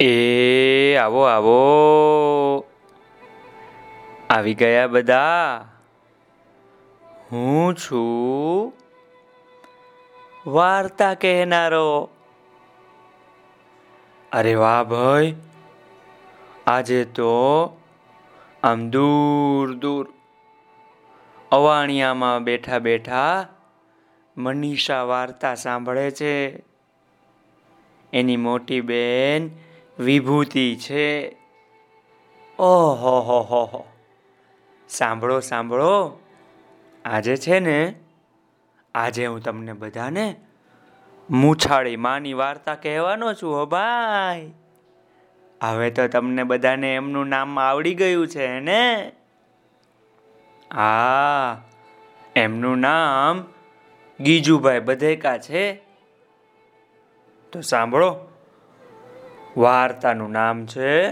એ, આવો આવો. આવી ગયા બધા. હું છું વાર્તા કહેનારો. અરે વાહ ભાઈ, આજે તો આમ દૂર દૂર. અવાણિયામાં બેઠા બેઠા મનીષા વાર્તા સાંભળે છે. એની મોટી બેન વિભૂતિ છે. ઓહો, હો હો હો. સાંભળો સાંભળો. આજે છે ને, આજે હું તમને બધાને મૂછાળી માની વાર્તા કહેવાનો છું, હો ભાઈ. હવે તો તમને બધાને એમનું નામ આવડી ગયું છે ને? હા એમનું નામ ગીજુભાઈ બધેકા છે. તો સાંભળો. વાર્તાનું નામ છે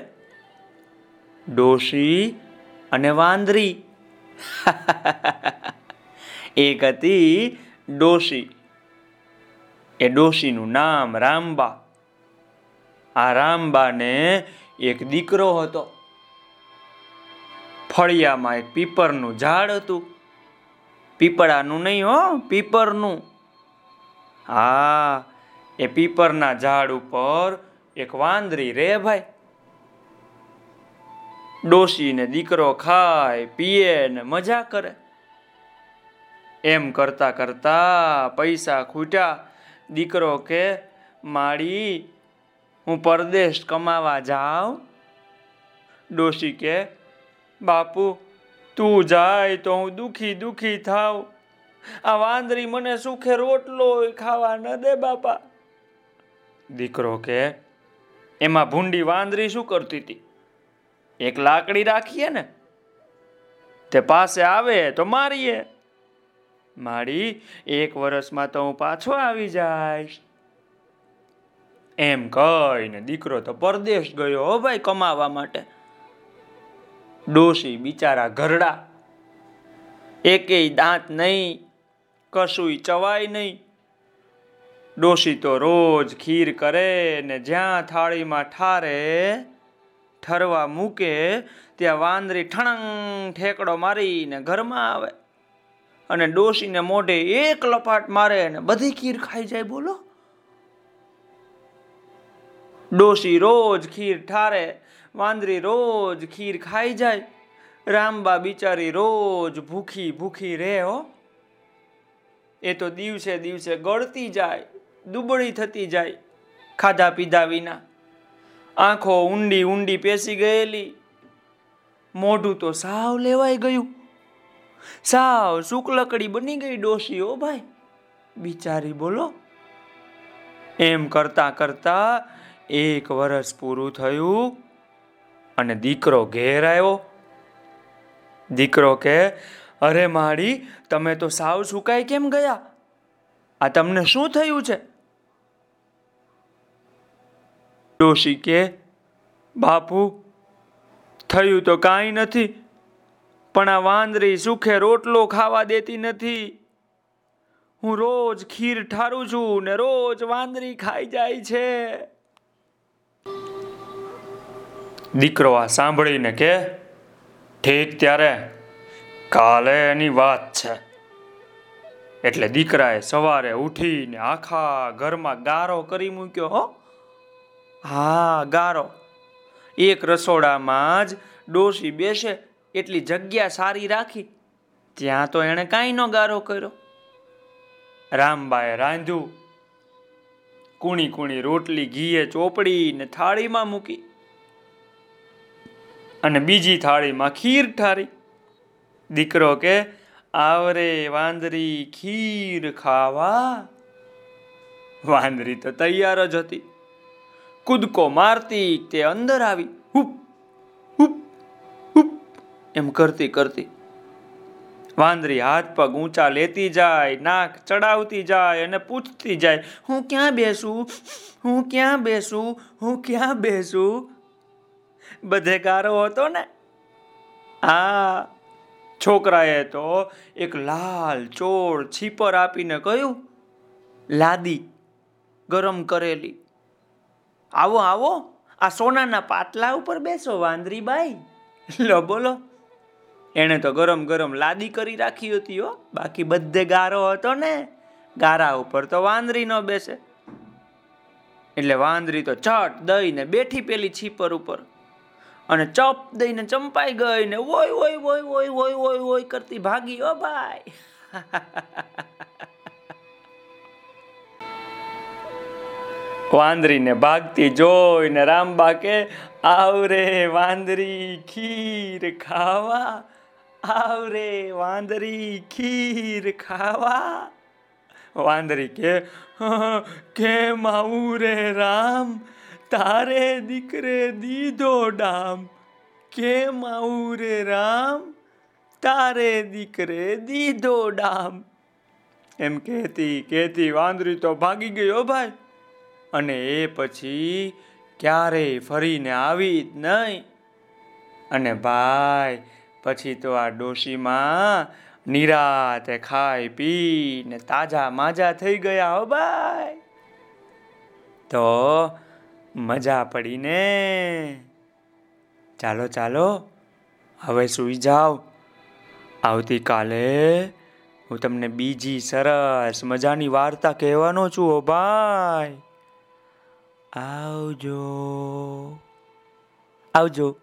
ડોશી અને વાંદરી. એક હતી ડોશી. એ ડોશીનું નામ રામબા. આ રામબાને એક દીકરો હતો. ફળિયામાં એક પીપરનું ઝાડ હતું. પીપળાનું નહીં હો, પીપરનું. હા, એ પીપરના ઝાડ ઉપર એક વાંદરી રે ભાઈ. ડોશીને દીકરો ખાય, પીએ ને મજા કરે. એમ કરતા કરતા પૈસા ખૂટ્યા. દીકરો કે, માળી, હું પરદેશ કમાવા જાઉં? ડોશી કે, બાપુ, તું જાય તો હું દુખી દુખી થાવ આ વાંદરી મને સુખે રોટલો ખાવા ન દે બાપા. દીકરો કે એમાં ભૂંડી વાંદરી શું કરતી હતી? એક લાકડી રાખીએ ને, તે પાસે આવે તો મારીએ. મારી, એક વર્ષમાં તો હું પાછો આવી જાય એમ કહીને દીકરો તો પરદેશ ગયો હો ભાઈ કમાવા માટે. ડોશી બિચારા ઘરડા. એકેય દાંત નહીં, કશુંય ચવાય નહીં. ડોશી તો રોજ ખીર કરે ને જ્યાં થાળીમાં ઠારે, ઠરવા મૂકે, ત્યાં વાંદરી ઠણંગ ઠેકડો મારીને ઘરમાં આવે. અને ડોશીને મોઢે એક લપાટ મારે ને બધી ખીર ખાઈ જાય, બોલો? ડોશી રોજ ખીર ઠારે, વાંદરી રોજ ખીર ખાઈ જાય. રામબા બિચારી રોજ ભૂખી ભૂખી રહે હો. એ તો દિવસે દિવસે ગળતી જાય. દુબળી થતી જાય ખાધા પીધા વિના. આંખો ઊંડી ઊંડી પેસી ગયેલી. મોઢું તો સાવ લેવાઈ ગયું. સાવ શુક્લકડી બની ગઈ ડોશી ઓ ભાઈ. બિચારી બોલો. એમ કરતા કરતા એક વર્ષ પૂરું થયું અને દીકરો ઘેર આવ્યો. દીકરો કે, અરે માડી તમે તો સાવ સુકાઈ કેમ ગયા? આ તમને શું થયું છે? ડોશી કે, બાપુ, થયું તો કાંઈ નથી, પણ આ વાંદરી સુખે રોટલો ખાવા દેતી નથી. હું રોજ ખીર ઠારું છું ને રોજ વાંદરી ખાઈ જાય છે. દીકરો આ સાંભળીને કે, ઠીક ત્યારે, કાલે એની વાત છે. એટલે દીકરાએ સવારે ઉઠીને આખા ઘરમાં ગારો કરી મૂક્યો, હો. હા, ગારો. એક રસોડામાં જ ડોશી બેસે, એટલી જગ્યા સારી રાખી. ત્યાં તો એણે કાંઈ નો ગારો કર્યો. રામબાએ રાંધ્યું. કુણી કુણી રોટલી ઘીએ ચોપડી ને થાળીમાં મૂકી. અને બીજી થાળીમાં ખીર ઠારી. દીકરો કે, આવરે વાંદરી ખીર ખાવા. વાંદરી તો તૈયાર જ હતી. કૂદકો મારતી, તે અંદર આવી, હુપ હુપ હુપ, એમ કરતી કરતી. વાંદરી હાથ પગ ઊંચા લેતી જાય, નાક ચડાવતી જાય અને પૂછતી જાય, હું ક્યાં બેસું? હું ક્યાં બેસું? હું ક્યાં બેસું? બધે ગારો હતો ને? આ છોકરાએ તો એક લાલ ચોળ છીપર આપીને કહ્યું, લાદી ગરમ કરેલી. આવો આવો. આ સોનાના પાટલા ઉપર બેસો વાંદરી બાઈ લો, બોલો. એણે તો ગરમ ગરમ લાદી કરી રાખી હતી, હો. બાકી બધે ગારો હતો ને. ગારા ઉપર તો વાંદરી ન બેસે. એટલે વાંદરી તો ચટ દઈને બેઠી પેલી છીપર ઉપર. અને ચપ દઈને ચંપાઈ ગઈ ને ઓય ઓય ઓય ઓય ઓય ઓય ઓય કરતી ભાગી ઓ ભાઈ. વાંદરીને ભાગતી જોઈને રામબા કે આવરે વાંદરી ખીર ખાવા આવરે વાંદરી ખીર ખાવા. વાંદરી કે "હા, કેમ આવું રે રામ? તારે દીકરે દીધો ડામ. કેમ આવું રે રામ? તારે દીકરે દીધો ડામ. એમ કહેતી કહેતી વાંદરી તો ભાગી ગયો ભાઈ અને એ પછી ક્યારેય ફરીને આવી જ નહીં. અને ભાઈ, પછી તો આ ડોશીમાં નિરાતે ખાઈ પી ને તાજા માજા થઈ ગયા હો ભાઈ. તો મજા પડી ને ચાલો ચાલો, હવે સૂઈ જાઓ. આવતીકાલે હું તમને બીજી સરસ મજાની વાર્તા કહેવાનો છું ઓ ભાઈ. આવજો આવજો.